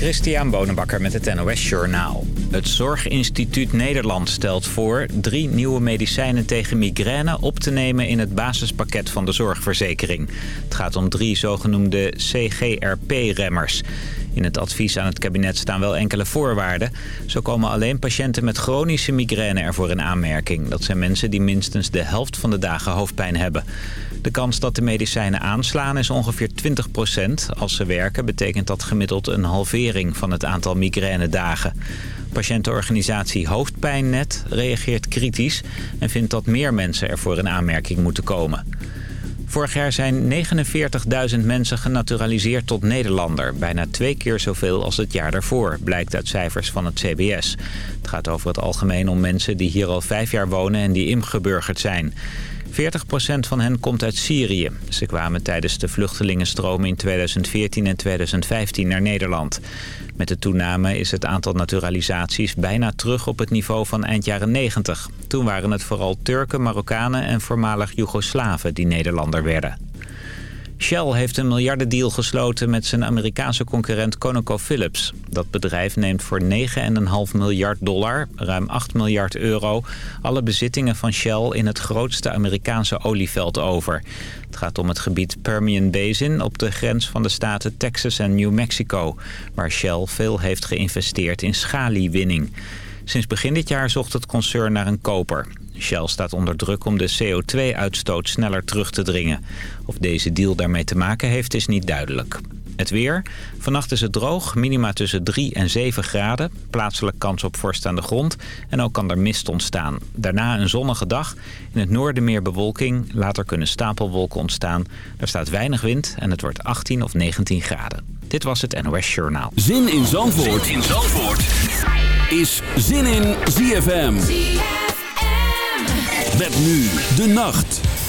Christian Bonenbakker met het NOS Journaal. Het Zorginstituut Nederland stelt voor drie nieuwe medicijnen tegen migraine op te nemen in het basispakket van de zorgverzekering. Het gaat om drie zogenoemde CGRP-remmers. In het advies aan het kabinet staan wel enkele voorwaarden. Zo komen alleen patiënten met chronische migraine ervoor in aanmerking. Dat zijn mensen die minstens de helft van de dagen hoofdpijn hebben. De kans dat de medicijnen aanslaan is ongeveer 20% Als ze werken betekent dat gemiddeld een halvering van het aantal migrainedagen. Patiëntenorganisatie Hoofdpijnnet reageert kritisch... en vindt dat meer mensen ervoor in aanmerking moeten komen. Vorig jaar zijn 49.000 mensen genaturaliseerd tot Nederlander. Bijna twee keer zoveel als het jaar daarvoor, blijkt uit cijfers van het CBS. Het gaat over het algemeen om mensen die hier al vijf jaar wonen en die ingeburgerd zijn. 40% van hen komt uit Syrië. Ze kwamen tijdens de vluchtelingenstroom in 2014 en 2015 naar Nederland. Met de toename is het aantal naturalisaties bijna terug op het niveau van eind jaren 90. Toen waren het vooral Turken, Marokkanen en voormalig Joegoslaven die Nederlander werden. Shell heeft een miljardendeal gesloten met zijn Amerikaanse concurrent ConocoPhillips. Dat bedrijf neemt voor 9,5 miljard dollar, ruim 8 miljard euro... alle bezittingen van Shell in het grootste Amerikaanse olieveld over. Het gaat om het gebied Permian Basin op de grens van de staten Texas en New Mexico... waar Shell veel heeft geïnvesteerd in schaliewinning. Sinds begin dit jaar zocht het concern naar een koper. Shell staat onder druk om de CO2-uitstoot sneller terug te dringen. Of deze deal daarmee te maken heeft is niet duidelijk. Het weer. Vannacht is het droog, minima tussen 3 en 7 graden. Plaatselijk kans op vorst aan de grond. En ook kan er mist ontstaan. Daarna een zonnige dag. In het noorden meer bewolking. Later kunnen stapelwolken ontstaan. Er staat weinig wind en het wordt 18 of 19 graden. Dit was het NOS Journaal. Zin in Zandvoort, zin in Zandvoort. is Zin in ZFM. Met nu de nacht.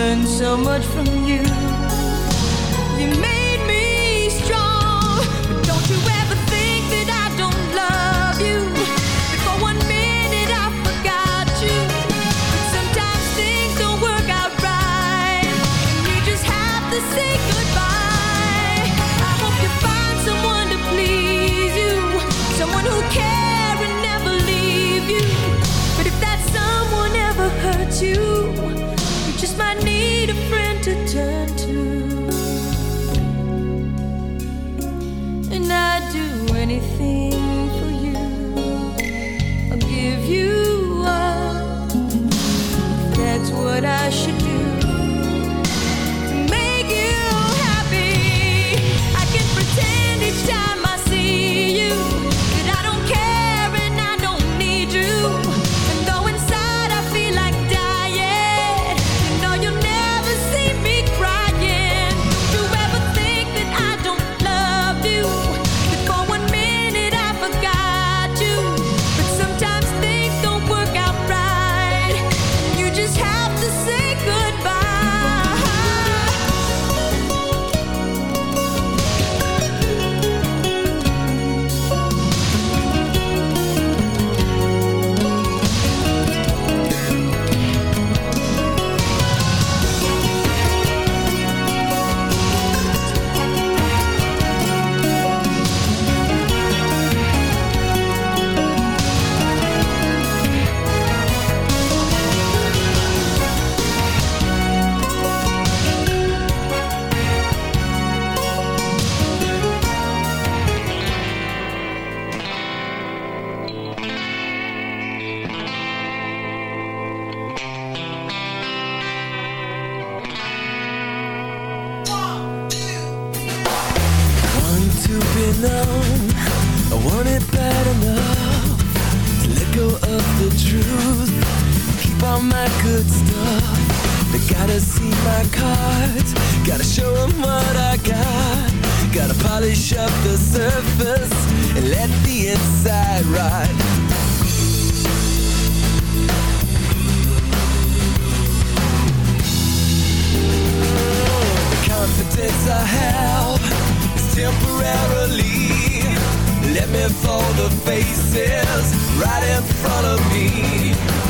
learned so much from you. You made all my good stuff. They gotta see my cards. Gotta show them what I got. Gotta polish up the surface And let the inside rot The confidence I have Is temporarily. Let me fall the faces Right in front of me.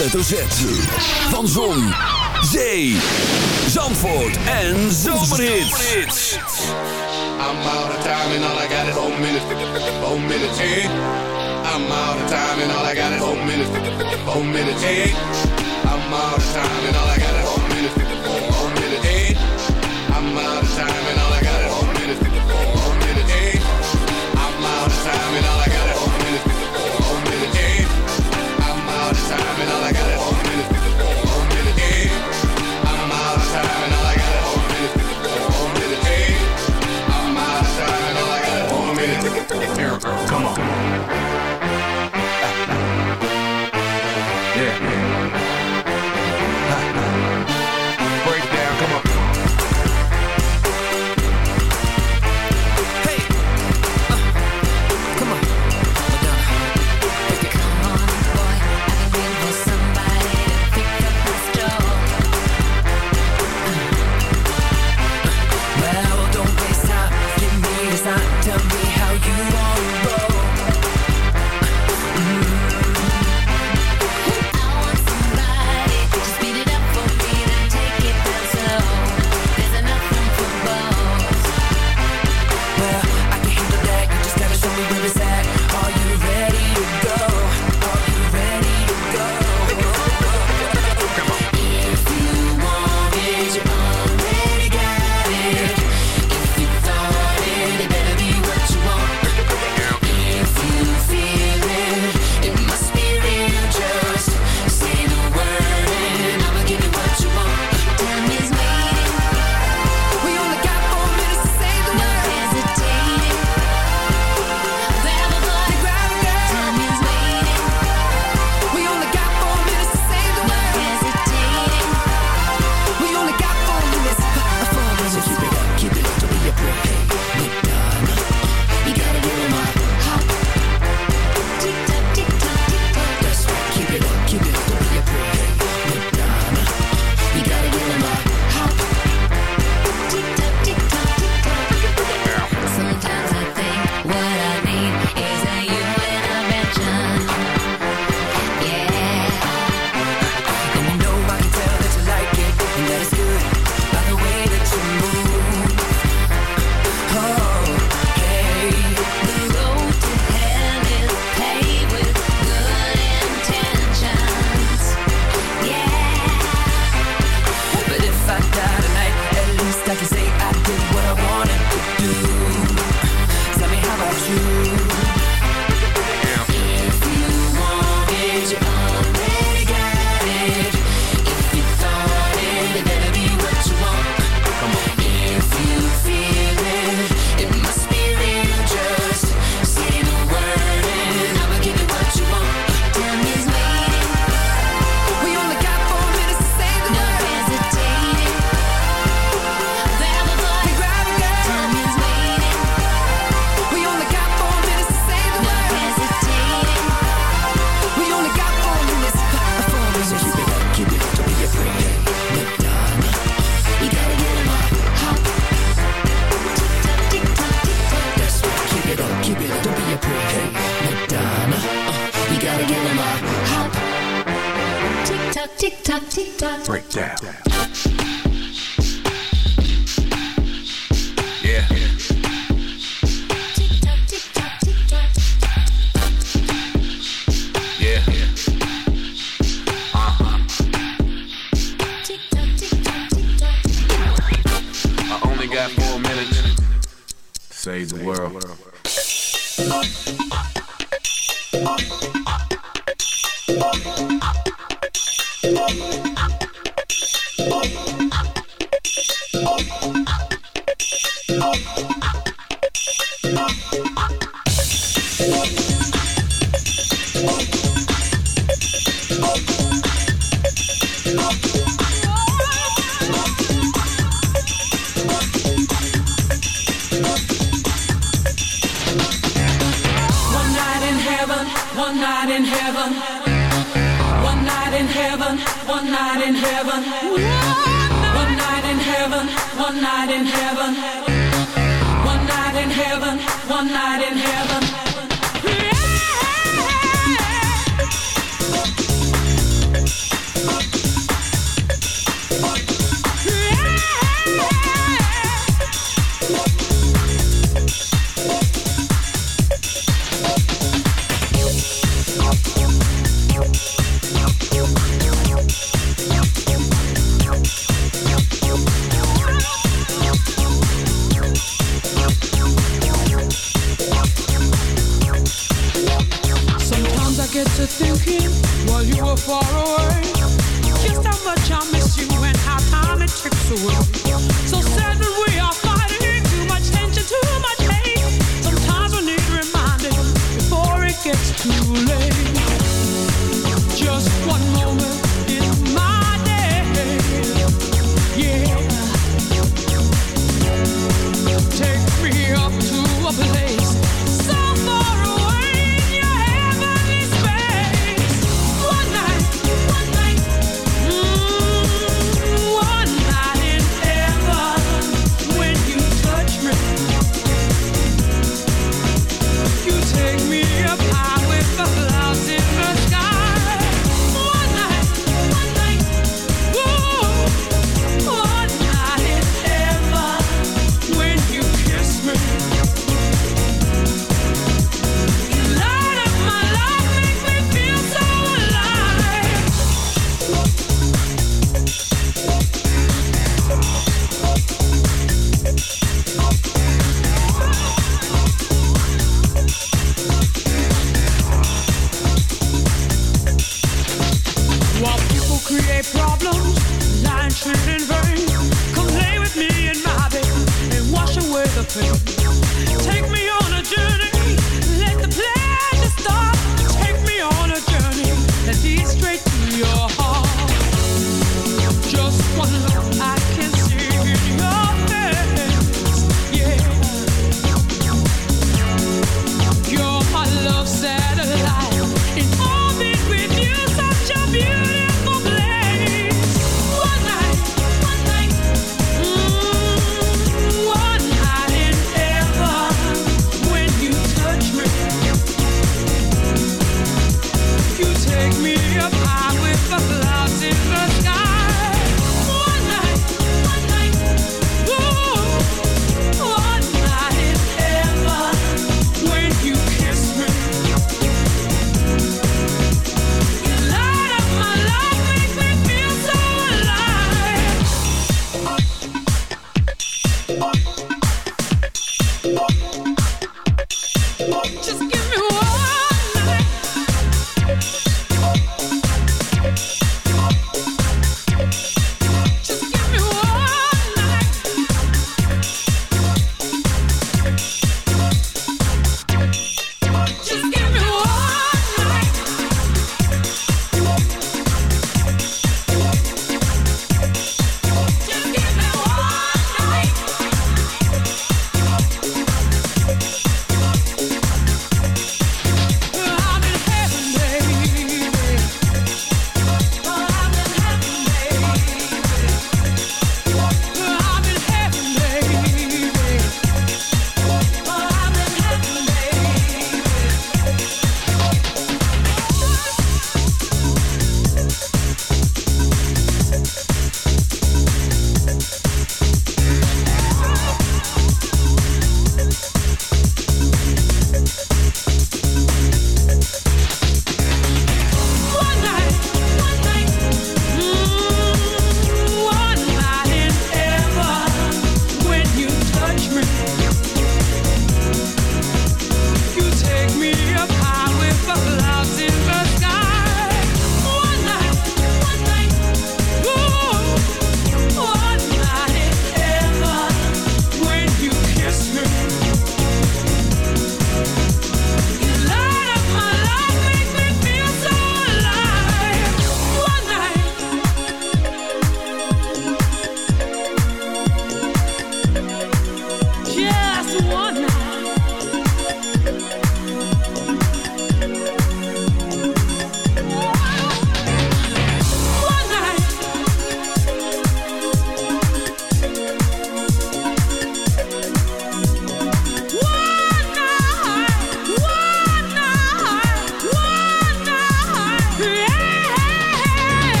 hoofdletter Z. Van Zon, Zee, Zandvoort en Zomerhits. I'm out of time and all I got is four minutes. Four minutes, hey. I'm out of time and all I got is four minutes. Four minutes, hey. I'm out of time and all I got is four minutes. Four minutes, hey. I'm out of time.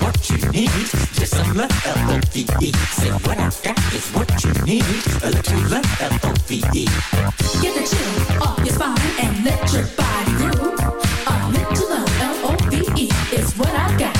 What you need. Just some love, L-O-V-E. Say what I got is what you need. A little love, L-O-V-E. Get the chill off your spine and let your body groove. A little love, L-O-V-E, is what I got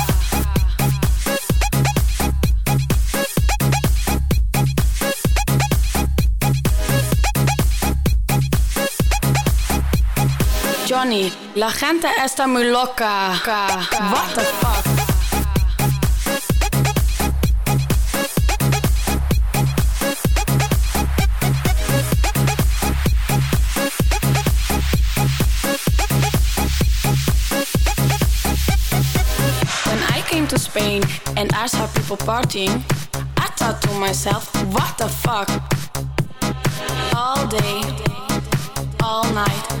La gente está muy loca. What the fuck? Spain and I saw people partying, I thought to myself, what the fuck? All day, all night,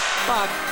fuck, fuck.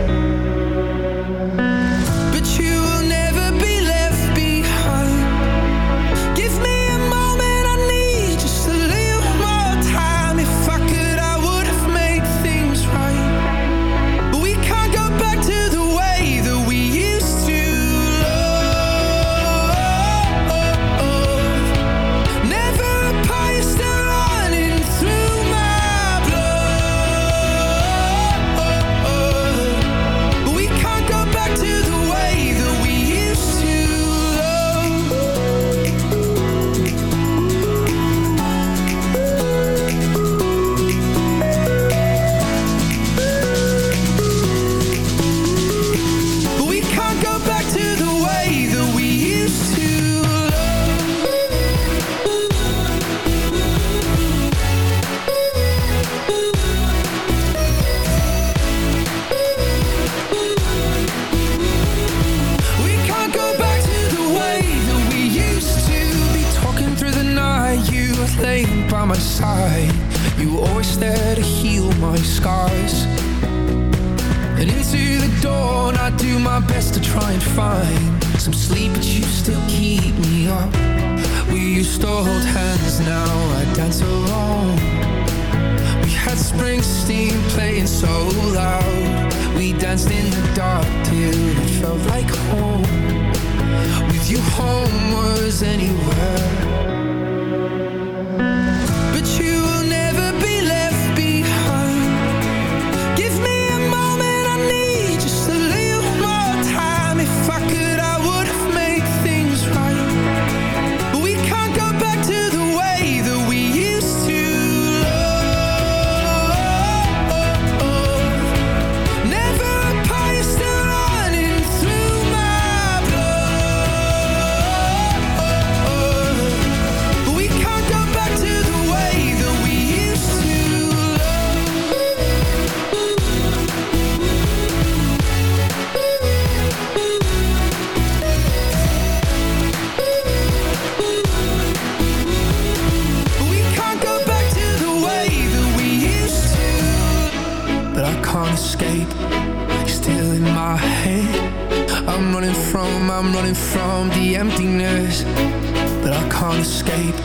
tape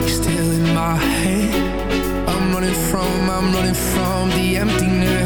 You're still in my head. I'm running from, I'm running from the emptiness.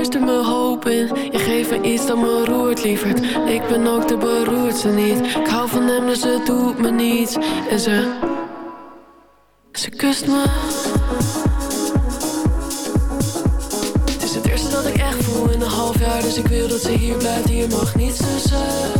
Ze fluistert me hoop in, je geeft me iets dat me roert, lieverd. Ik ben ook de beroerdste niet, ik hou van hem dus het doet me niets. En ze, ze kust me. Het is het eerste dat ik echt voel in een half jaar, dus ik wil dat ze hier blijft. Hier mag niets tussen.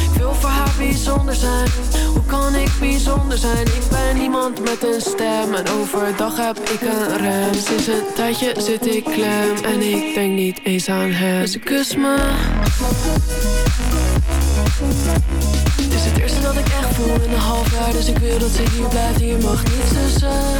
voor haar bijzonder zijn. Hoe kan ik bijzonder zijn? Ik ben iemand met een stem En overdag heb ik een rem. Sinds een tijdje zit ik klem En ik denk niet eens aan hem. Ze kust me. Het is het eerste dat ik echt voel in een half jaar Dus ik wil dat ze hier blijft, hier mag niets tussen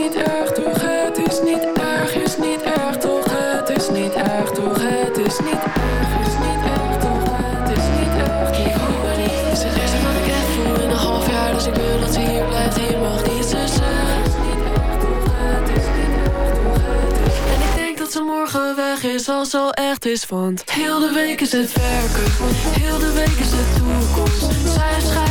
erg toch? Het is niet erg, is niet erg toch? Het is niet erg toch, het is niet erg Is niet erg toch, het is niet erg. Ik hoop maar niet, is het eerste wat ik echt voel in een half jaar Dus ik wil dat ze hier blijft, hier mag denk dat ze morgen weg is als al echt is Want heel de week is het werken. Heel de week is de toekomst. Zij